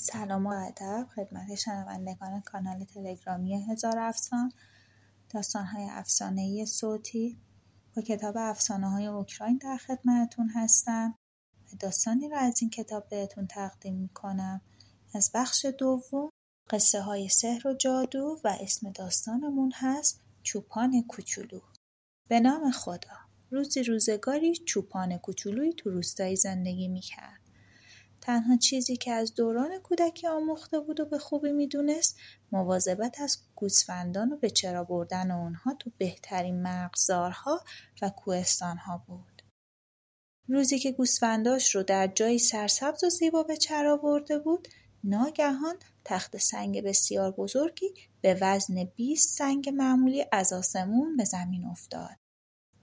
سلام و ادب خدمت شنوندگان کانال تلگرامی هزار افسان داستانهای افسانهای صوتی. با کتاب افسانه های اوکراین در خدمتتون هستم و داستانی را از این کتاب بهتون تقدیم می‌کنم. از بخش دوم قصه های سحر و جادو و اسم داستانمون هست چوپان کوچولو. به نام خدا روزی روزگاری چوپان کوچولوی تو روستایی زندگی می‌کرد. تنها چیزی که از دوران کودکی آموخته بود و به خوبی می‌دونست مواظبت از گوسفندان و به چرا بردن اونها تو بهترین مرغزارها و کوهستانها بود. روزی که گوسفنداش رو در جایی سرسبز و زیبا به چرا برده بود ناگهان تخت سنگ بسیار بزرگی به وزن 20 سنگ معمولی از آسمون به زمین افتاد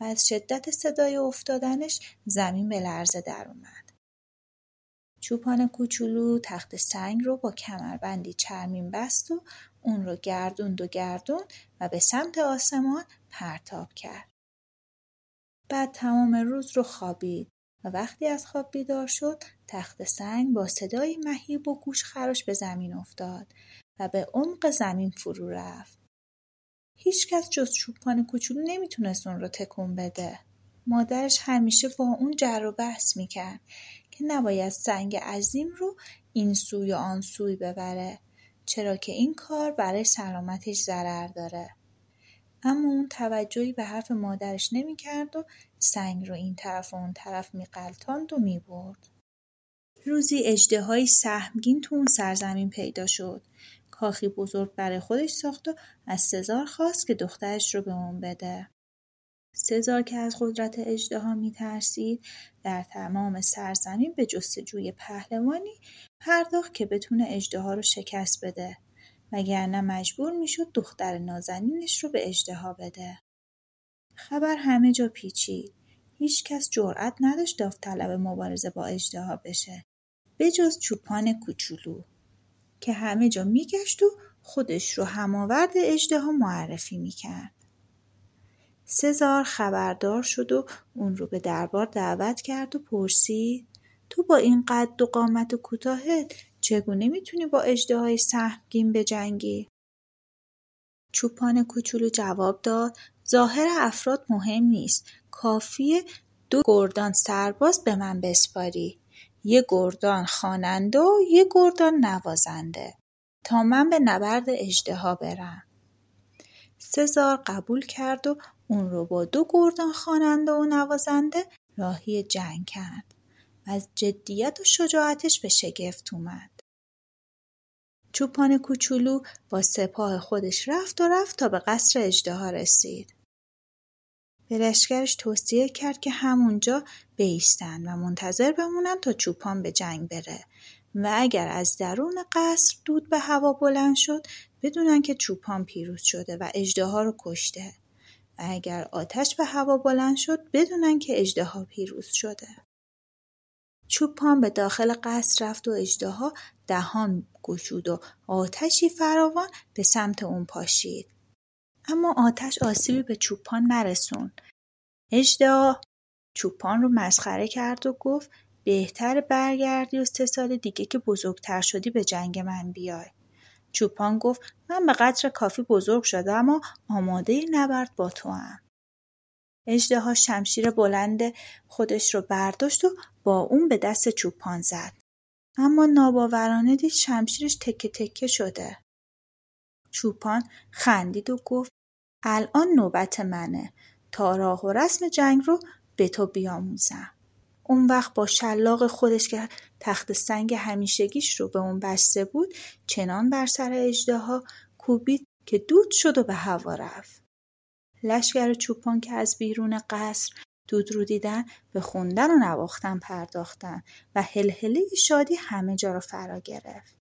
و از شدت صدای افتادنش زمین به لرزه در اومد. چوپان کوچولو تخت سنگ رو با کمربندی چرمین بست و اون رو گردوند و گردوند و به سمت آسمان پرتاب کرد. بعد تمام روز رو خوابید و وقتی از خواب بیدار شد تخت سنگ با صدای مهیب و گوش خراش به زمین افتاد و به عمق زمین فرو رفت. هیچکس جز چوپان کوچولو نمی‌تونست اون رو تکون بده. مادرش همیشه با اون جر و بحث می‌کرد که نباید سنگ عظیم رو این سوی و آن سوی ببره چرا که این کار برای سلامتش ضرر داره. اما اون توجهی به حرف مادرش نمی‌کرد و سنگ رو این طرف و اون طرف میقلتاند و می‌برد. روزی اجدهایی سهمگین تو اون سرزمین پیدا شد. کاخی بزرگ برای خودش ساخت و از سزار خواست که دخترش رو به اون بده. سزار که از قدرت اژدها میترسید در تمام سرزمین به جستجوی پهلوانی پرداخت که بتونه اژدها رو شکست بده وگرنه مجبور می‌شد دختر نازنینش رو به اژدها بده. خبر همه جا پیچید. هیچکس جرأت نداشت داوطلب مبارزه با اژدها بشه بجز چوپان کوچولو که همه جا میگشت و خودش رو هماورد اژدها معرفی می‌کرد. سزار خبردار شد و اون رو به دربار دعوت کرد و پرسید تو با این قد و قامت و کوتاهت چگونه می‌تونی با اژدهای سهمگین بجنگی؟ چوپان کوچولو جواب داد ظاهر افراد مهم نیست. کافیه دو گردان سرباز به من بسپاری. یه گردان خواننده و یه گردان نوازنده. تا من به نبرد اژدها برم. سزار قبول کرد و اون رو با دو گردان خواننده و نوازنده راهی جنگ کرد و از جدیت و شجاعتش به شگفت اومد. چوپان کوچولو با سپاه خودش رفت و رفت تا به قصر اجدها رسید. به توصیه کرد که همونجا بیستن و منتظر بمونن تا چوپان به جنگ بره و اگر از درون قصر دود به هوا بلند شد بدونن که چوپان پیروز شده و اجدها رو کشته اگر آتش به هوا بلند شد بدونن که اجدها پیروز شده. چوپان به داخل قصر رفت و اجدها دهان گشود و آتشی فراوان به سمت اون پاشید. اما آتش آسیبی به چوپان نرسون. اجدها چوپان رو مسخره کرد و گفت بهتر برگردی و سه سال دیگه که بزرگتر شدی به جنگ من بیای. چوپان گفت من به قدر کافی بزرگ شدم اما آماده نبرد با تو هم. اجدها شمشیر بلند خودش رو برداشت و با اون به دست چوپان زد. اما ناباورانه دید شمشیرش تکه تکه شده. چوپان خندید و گفت الان نوبت منه تا راه و رسم جنگ رو به تو بیاموزم. اون وقت با شلاق خودش که تخت سنگ همیشگیش رو به اون بسته بود چنان بر سر اجدها کوبید که دود شد و به هوا رفت. لشکر چوپان که از بیرون قصر دود رو دیدن به خوندن و نواختن پرداختن و هلهله شادی همه جا را فرا گرفت.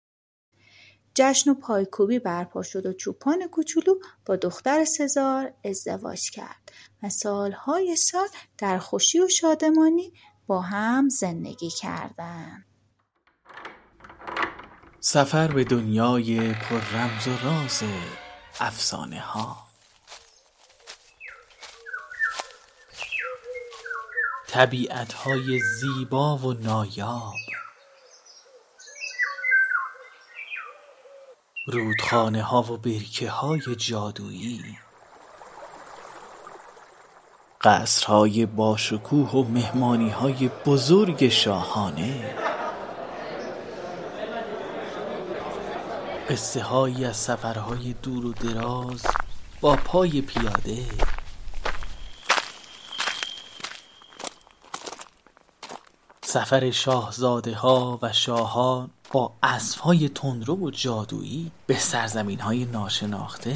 جشن و پایکوبی برپا شد و چوپان کوچولو با دختر سزار ازدواج کرد و سالهای سال در خوشی و شادمانی با هم زندگی کردند. سفر به دنیای پر رمز و راز افسانه ها. طبیعت های زیبا و نایاب. رودخانه ها و برکه های جادویی. قصرهای باشکوه و مهمانی های بزرگ شاهانه. قصه هایی از سفرهای دور و دراز با پای پیاده. سفر شاهزاده ها و شاهان با اسب های تندرو و جادویی به سرزمین های ناشناخته.